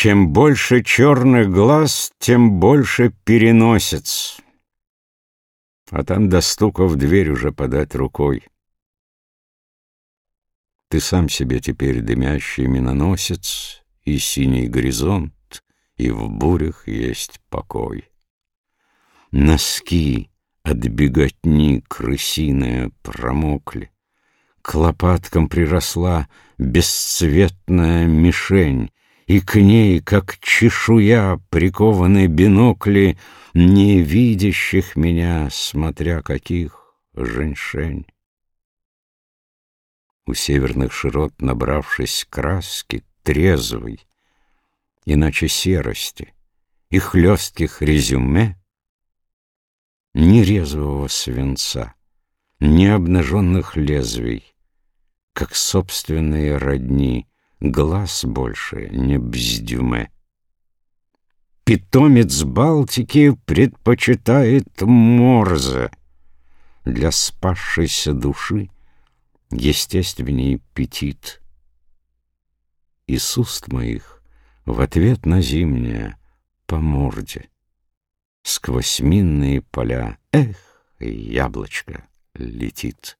Чем больше черных глаз, тем больше переносец. А там до стука в дверь уже подать рукой. Ты сам себе теперь дымящий миноносец И синий горизонт, и в бурях есть покой. Носки от беготни крысиная промокли, К лопаткам приросла бесцветная мишень, И к ней, как чешуя, прикованы бинокли Не видящих меня, смотря каких, женьшень. У северных широт, набравшись краски, трезвой, Иначе серости и хлестких резюме, Ни резвого свинца, ни обнаженных лезвий, Как собственные родни, глаз больше не бздюме. Питомец Балтики предпочитает Морзе Для спасшейся души естественней петит. Из уст моих в ответ на зимнее по морде Сквозь минные поля, эх, яблочко летит.